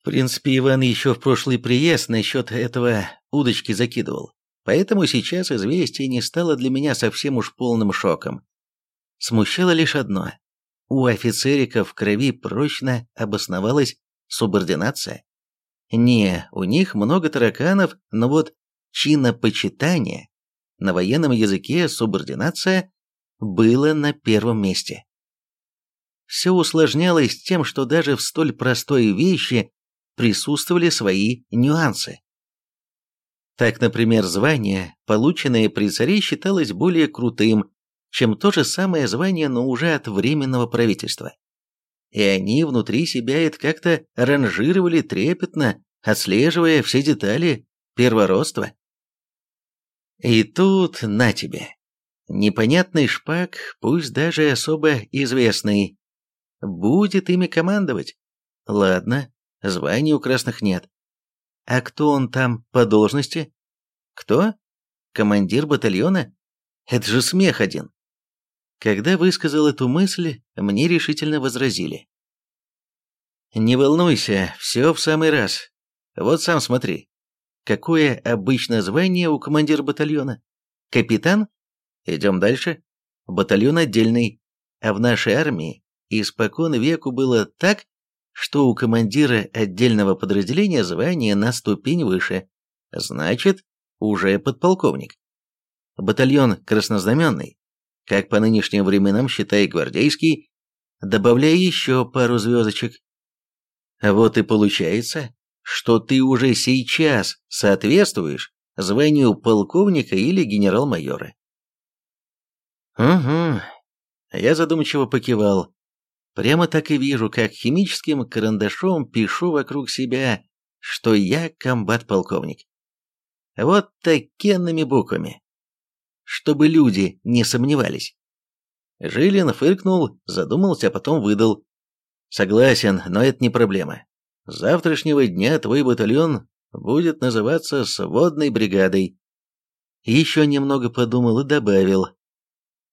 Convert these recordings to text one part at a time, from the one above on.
В принципе, Иван еще в прошлый приезд насчет этого удочки закидывал. Поэтому сейчас известие не стало для меня совсем уж полным шоком. Смущало лишь одно. У офицериков в крови прочно обосновалась субординация. Не, у них много тараканов, но вот чинопочитание, на военном языке субординация, было на первом месте. Все усложнялось тем, что даже в столь простой вещи присутствовали свои нюансы. Так, например, звание, полученное при царе, считалось более крутым, чем то же самое звание, но уже от Временного правительства. И они внутри себя это как-то ранжировали трепетно, отслеживая все детали первородства. И тут на тебе. Непонятный шпак, пусть даже особо известный, будет ими командовать. Ладно, званий у красных нет. А кто он там по должности? Кто? Командир батальона? Это же смех один. Когда высказал эту мысль, мне решительно возразили. «Не волнуйся, все в самый раз. Вот сам смотри. Какое обычно звание у командира батальона? Капитан? Идем дальше. Батальон отдельный. А в нашей армии испокон веку было так, что у командира отдельного подразделения звание на ступень выше. Значит, уже подполковник. Батальон краснознаменный как по нынешним временам считай гвардейский, добавляй еще пару звездочек. Вот и получается, что ты уже сейчас соответствуешь званию полковника или генерал-майора. Угу. Я задумчиво покивал. Прямо так и вижу, как химическим карандашом пишу вокруг себя, что я комбат-полковник. Вот такенными буквами чтобы люди не сомневались. Жилин фыркнул, задумался, а потом выдал. «Согласен, но это не проблема. С завтрашнего дня твой батальон будет называться сводной бригадой». Еще немного подумал и добавил.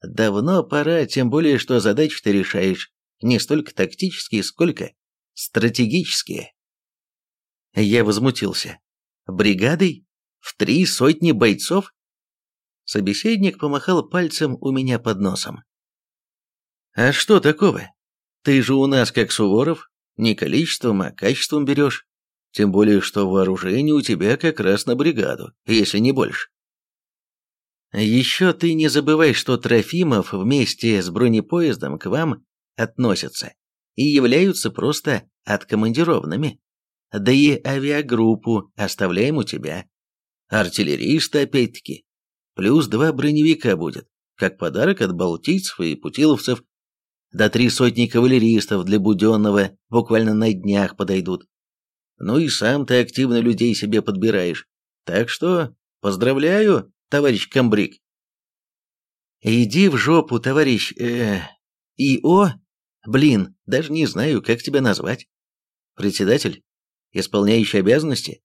«Давно пора, тем более, что задачи ты решаешь не столько тактические, сколько стратегические». Я возмутился. «Бригадой? В три сотни бойцов? Собеседник помахал пальцем у меня под носом. «А что такого? Ты же у нас как Суворов, не количеством, а качеством берешь. Тем более, что вооружение у тебя как раз на бригаду, если не больше». «Еще ты не забывай, что Трофимов вместе с бронепоездом к вам относятся и являются просто откомандированными. Да и авиагруппу оставляем у тебя. Артиллеристы опять-таки Плюс два броневика будет, как подарок от балтийцев и путиловцев. До три сотни кавалеристов для Буденного буквально на днях подойдут. Ну и сам ты активно людей себе подбираешь. Так что поздравляю, товарищ комбриг. Иди в жопу, товарищ... Э, ИО? Блин, даже не знаю, как тебя назвать. Председатель? Исполняющий обязанности?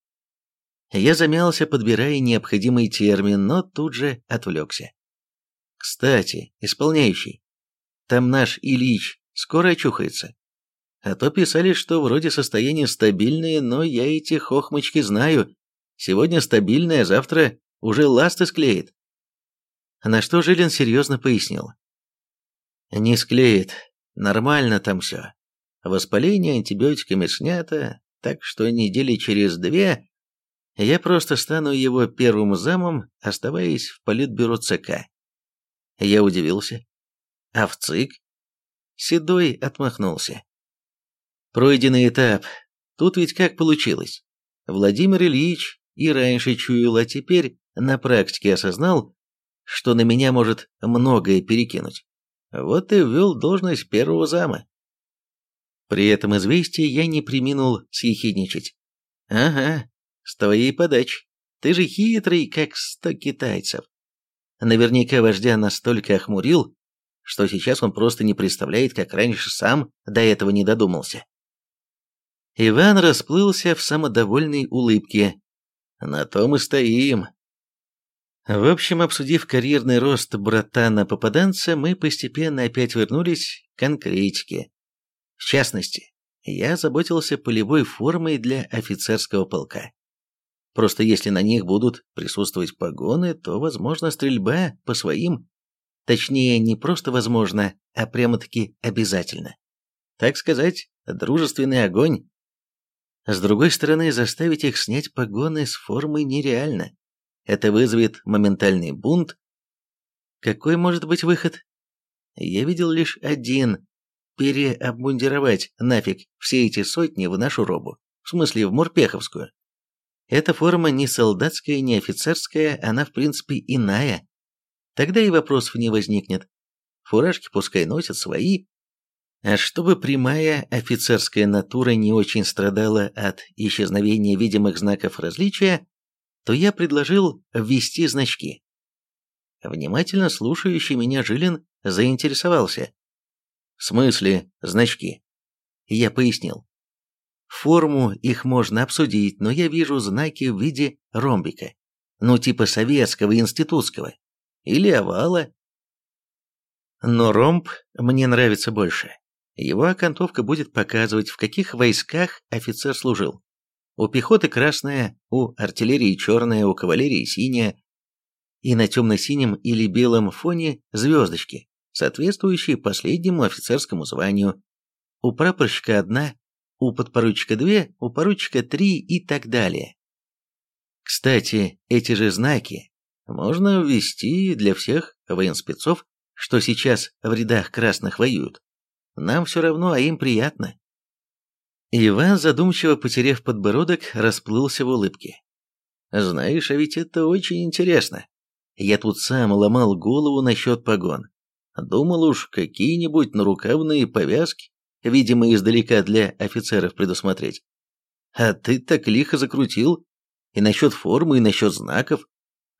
Я замялся, подбирая необходимый термин, но тут же отвлекся. Кстати, исполняющий, там наш Ильич скоро очухается. А то писали, что вроде состояние стабильное, но я эти хохмочки знаю. Сегодня стабильное, завтра уже ласты склеит. На что Жилин серьезно пояснил. Не склеит, нормально там все. Воспаление антибиотиками снято, так что недели через две я просто стану его первым замом, оставаясь в политбюро ЦК. Я удивился. А в ЦИК? Седой отмахнулся. Пройденный этап. Тут ведь как получилось? Владимир Ильич и раньше чуял, а теперь на практике осознал, что на меня может многое перекинуть. Вот и ввел должность первого зама. При этом известие я не приминул съехидничать. Ага, с твоей подачи. Ты же хитрый, как сто китайцев. Наверняка вождя настолько охмурил, что сейчас он просто не представляет, как раньше сам до этого не додумался. Иван расплылся в самодовольной улыбке. На том и стоим. В общем, обсудив карьерный рост братана-попаданца, мы постепенно опять вернулись к конкретике. В частности, я заботился полевой формой для офицерского полка. Просто если на них будут присутствовать погоны, то возможно стрельба по своим. Точнее, не просто возможно, а прямо-таки обязательно. Так сказать, дружественный огонь. С другой стороны, заставить их снять погоны с формы нереально. Это вызовет моментальный бунт. Какой может быть выход? Я видел лишь один – переобмундировать нафиг все эти сотни в нашу робу, в смысле в Мурпеховскую. Эта форма не солдатская, не офицерская, она в принципе иная. Тогда и вопросов не возникнет. Фуражки пускай носят свои. А чтобы прямая офицерская натура не очень страдала от исчезновения видимых знаков различия, то я предложил ввести значки. Внимательно слушающий меня Жилин заинтересовался. «В смысле значки?» Я пояснил. Форму их можно обсудить, но я вижу знаки в виде ромбика. Ну, типа советского, институтского. Или овала. Но ромб мне нравится больше. Его окантовка будет показывать, в каких войсках офицер служил. У пехоты красная, у артиллерии черная, у кавалерии синяя. И на темно-синем или белом фоне звездочки, соответствующие последнему офицерскому званию. У прапорщика одна, у подпоручика две, у поручика три и так далее. Кстати, эти же знаки можно ввести для всех военспецов, что сейчас в рядах красных воюют. Нам все равно, а им приятно. Иван, задумчиво потеряв подбородок, расплылся в улыбке. «Знаешь, а ведь это очень интересно. Я тут сам ломал голову насчет погон. Думал уж, какие-нибудь нарукавные повязки видимо, издалека для офицеров предусмотреть. А ты так лихо закрутил. И насчет формы, и насчет знаков.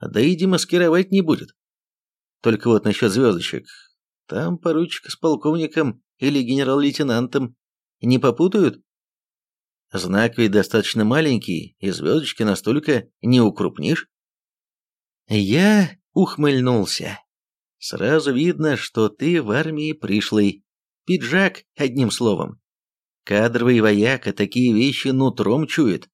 Да и демаскировать не будет. Только вот насчет звездочек. Там поручик с полковником или генерал-лейтенантом не попутают? Знак ведь достаточно маленький, и звездочки настолько не укрупнишь. Я ухмыльнулся. Сразу видно, что ты в армии пришлый. Пиджак, одним словом. Кадровый вояка такие вещи нутром чует.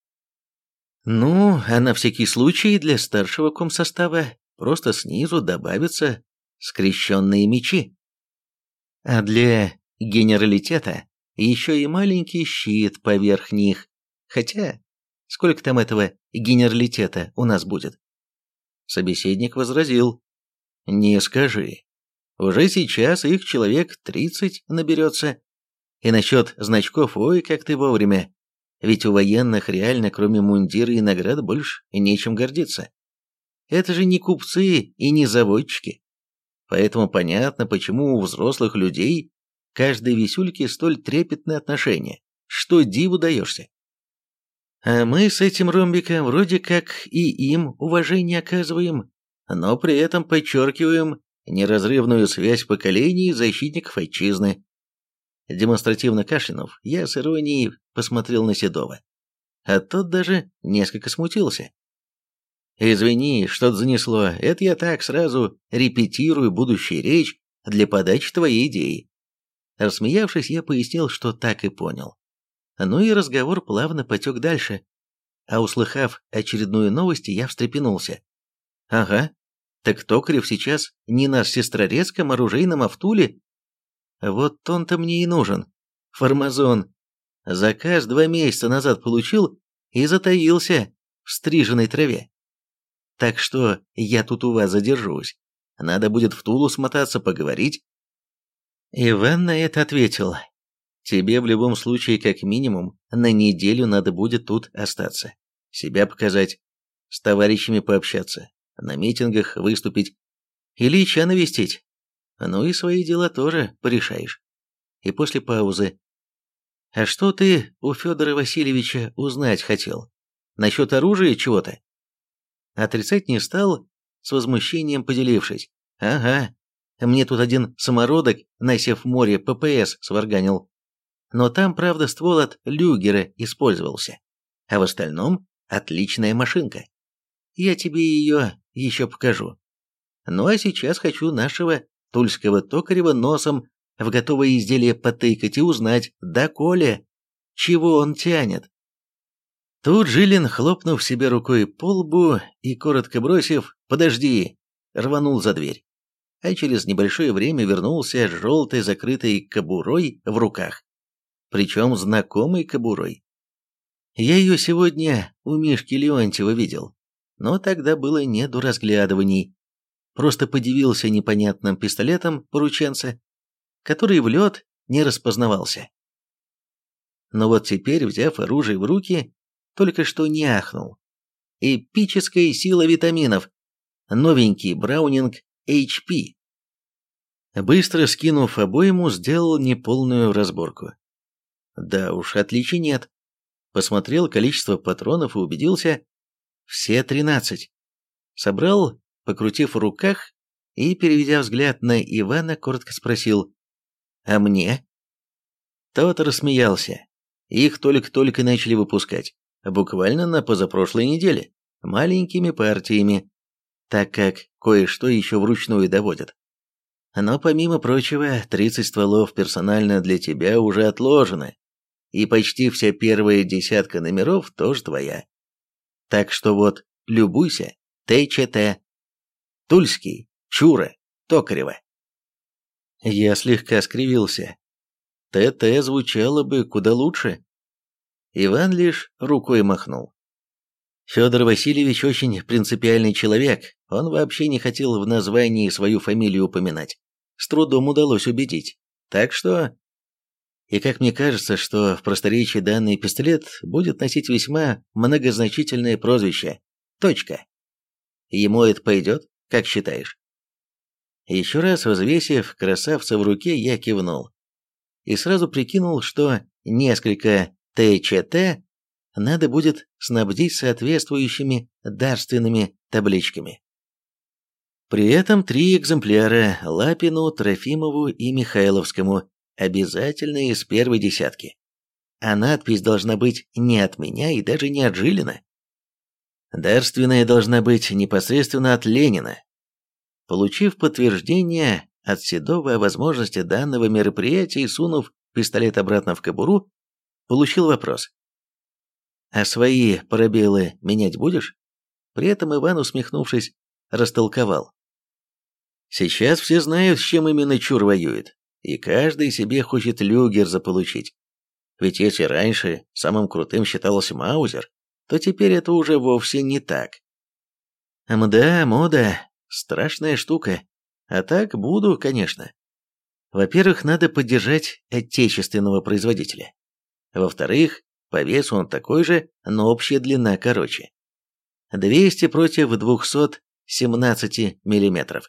Ну, а на всякий случай для старшего комсостава просто снизу добавятся скрещенные мечи. А для генералитета еще и маленький щит поверх них. Хотя, сколько там этого генералитета у нас будет? Собеседник возразил. Не скажи. Уже сейчас их человек 30 наберется. И насчет значков, ой, как ты вовремя. Ведь у военных реально, кроме мундира и наград, больше нечем гордиться. Это же не купцы и не заводчики. Поэтому понятно, почему у взрослых людей каждой висюльке столь трепетное отношение, что диву даешься. А мы с этим ромбиком вроде как и им уважение оказываем, но при этом подчеркиваем неразрывную связь поколений защитников отчизны. Демонстративно кашлянув, я с иронией посмотрел на Седова. А тот даже несколько смутился. «Извини, что-то занесло, это я так сразу репетирую будущую речь для подачи твоей идеи». Рассмеявшись, я пояснил, что так и понял. Ну и разговор плавно потек дальше. А услыхав очередную новость, я встрепенулся. «Ага, так Токарев сейчас не на Сестрорецком оружейном автуле? Вот он-то мне и нужен. Формазон. Заказ два месяца назад получил и затаился в стриженной траве. Так что я тут у вас задержусь. Надо будет в Тулу смотаться, поговорить. Иван на это ответил. Тебе в любом случае, как минимум, на неделю надо будет тут остаться. Себя показать, с товарищами пообщаться на митингах выступить, Ильича навестить. Ну и свои дела тоже порешаешь. И после паузы. А что ты у Федора Васильевича узнать хотел? Насчет оружия чего-то? Отрицать не стал, с возмущением поделившись. Ага, мне тут один самородок на море ППС сварганил. Но там, правда, ствол от люгера использовался. А в остальном отличная машинка. Я тебе ее еще покажу. Ну а сейчас хочу нашего тульского токарева носом в готовое изделие потыкать и узнать, доколе чего он тянет. Тут Жилин, хлопнув себе рукой по лбу и коротко бросив «Подожди!», рванул за дверь. А через небольшое время вернулся с желтой закрытой кобурой в руках. Причем знакомой кобурой. Я ее сегодня у Мишки Леонтьева видел, но тогда было не до разглядываний. Просто подивился непонятным пистолетом порученца, который в лед не распознавался. Но вот теперь, взяв оружие в руки, только что не ахнул. Эпическая сила витаминов. Новенький Браунинг HP. Быстро скинув обойму, сделал неполную разборку. Да уж, отличий нет. Посмотрел количество патронов и убедился. Все тринадцать. Собрал, покрутив в руках, и, переведя взгляд на Ивана, коротко спросил «А мне?» Тот рассмеялся. Их только-только начали выпускать буквально на позапрошлой неделе, маленькими партиями, так как кое-что еще вручную доводят. Но помимо прочего, 30 стволов персонально для тебя уже отложены, и почти вся первая десятка номеров тоже твоя. Так что вот, любуйся, ТЧТ, Тульский, Чура, Токарева. Я слегка скривился. ТТ звучало бы куда лучше. Иван лишь рукой махнул. Федор Васильевич очень принципиальный человек, он вообще не хотел в названии свою фамилию упоминать. С трудом удалось убедить. Так что... И как мне кажется, что в просторечии данный пистолет будет носить весьма многозначительное прозвище. Точка. Ему это пойдет, как считаешь? Еще раз взвесив красавца в руке, я кивнул. И сразу прикинул, что несколько ТЧТ надо будет снабдить соответствующими дарственными табличками. При этом три экземпляра Лапину, Трофимову и Михайловскому обязательно из первой десятки. А надпись должна быть не от меня и даже не от Жилина. Дарственная должна быть непосредственно от Ленина. Получив подтверждение от Седова о возможности данного мероприятия и сунув пистолет обратно в кобуру, получил вопрос. «А свои пробелы менять будешь?» При этом Иван, усмехнувшись, растолковал. «Сейчас все знают, с чем именно Чур воюет, и каждый себе хочет люгер заполучить. Ведь если раньше самым крутым считался Маузер, то теперь это уже вовсе не так. Мда, мода, страшная штука. А так буду, конечно. Во-первых, надо поддержать отечественного производителя. Во-вторых, по весу он такой же, но общая длина короче. 200 против 217 мм.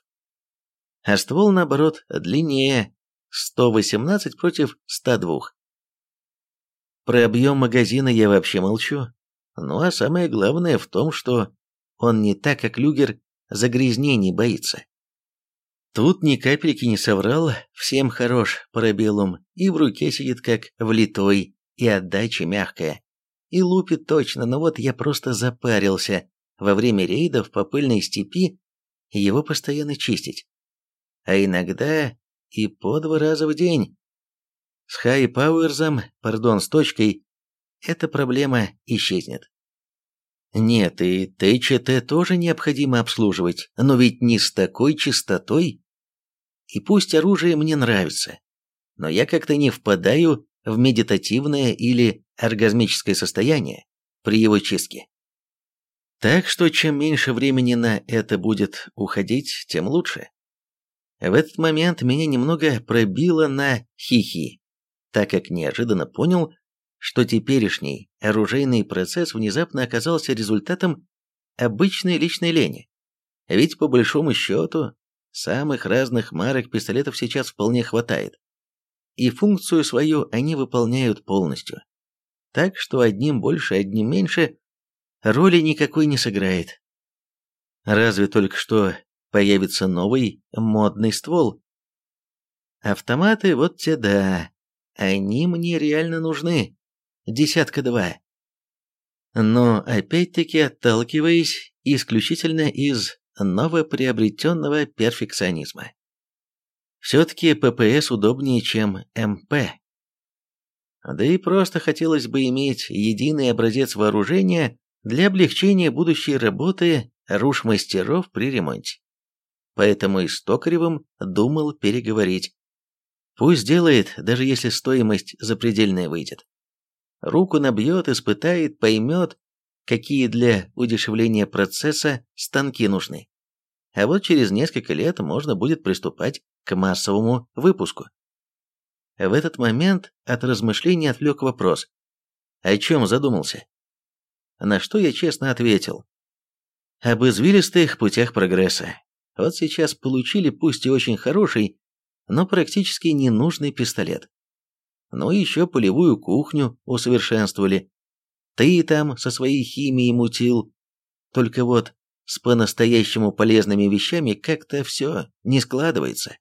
А ствол, наоборот, длиннее 118 против 102. Про объем магазина я вообще молчу. Ну а самое главное в том, что он не так, как Люгер, загрязнений боится. Тут ни капельки не соврал, всем хорош парабеллум, и в руке сидит как влитой, и отдача мягкая. И лупит точно, но вот я просто запарился во время рейдов по пыльной степи его постоянно чистить. А иногда и по два раза в день. С хай пауэрзом, пардон, с точкой, эта проблема исчезнет. Нет, и ТЧТ тоже необходимо обслуживать, но ведь не с такой чистотой. И пусть оружие мне нравится, но я как-то не впадаю в медитативное или оргазмическое состояние при его чистке. Так что чем меньше времени на это будет уходить, тем лучше. В этот момент меня немного пробило на хихи, так как неожиданно понял, что теперешний оружейный процесс внезапно оказался результатом обычной личной лени. Ведь по большому счету, самых разных марок пистолетов сейчас вполне хватает и функцию свою они выполняют полностью. Так что одним больше, одним меньше роли никакой не сыграет. Разве только что появится новый модный ствол. Автоматы вот те да, они мне реально нужны. Десятка-два. Но опять-таки отталкиваясь исключительно из новоприобретенного перфекционизма. Все-таки ППС удобнее, чем МП. Да и просто хотелось бы иметь единый образец вооружения для облегчения будущей работы руш-мастеров при ремонте. Поэтому и с Токаревым думал переговорить. Пусть делает, даже если стоимость запредельная выйдет. Руку набьет, испытает, поймет, какие для удешевления процесса станки нужны. А вот через несколько лет можно будет приступать к массовому выпуску. В этот момент от размышлений отвлек вопрос. О чем задумался? На что я честно ответил. Об извилистых путях прогресса. Вот сейчас получили пусть и очень хороший, но практически ненужный пистолет. Ну и еще полевую кухню усовершенствовали. Ты там со своей химией мутил. Только вот с по-настоящему полезными вещами как-то все не складывается.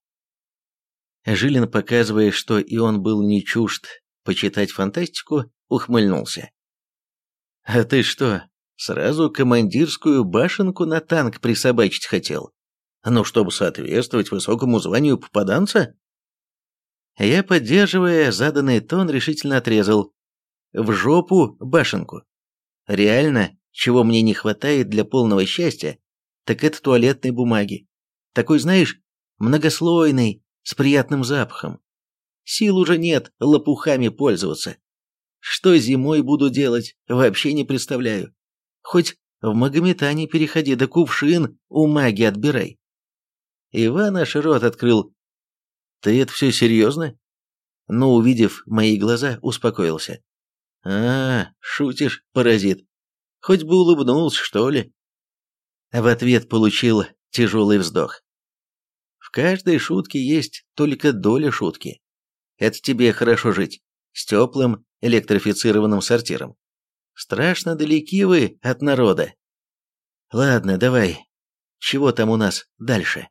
Жилин, показывая, что и он был не чужд почитать фантастику, ухмыльнулся. «А ты что, сразу командирскую башенку на танк присобачить хотел? Ну, чтобы соответствовать высокому званию попаданца?» Я, поддерживая заданный тон, решительно отрезал. «В жопу башенку. Реально, чего мне не хватает для полного счастья, так это туалетной бумаги. Такой, знаешь, многослойный, с приятным запахом. Сил уже нет лопухами пользоваться. Что зимой буду делать, вообще не представляю. Хоть в Магометане переходи, да кувшин у маги отбирай. Иван аж рот открыл. Ты это все серьезно? Но, увидев мои глаза, успокоился. А, шутишь, паразит. Хоть бы улыбнулся, что ли. В ответ получил тяжелый вздох. В каждой шутке есть только доля шутки. Это тебе хорошо жить, с теплым электрифицированным сортиром. Страшно далеки вы от народа. Ладно, давай. Чего там у нас дальше?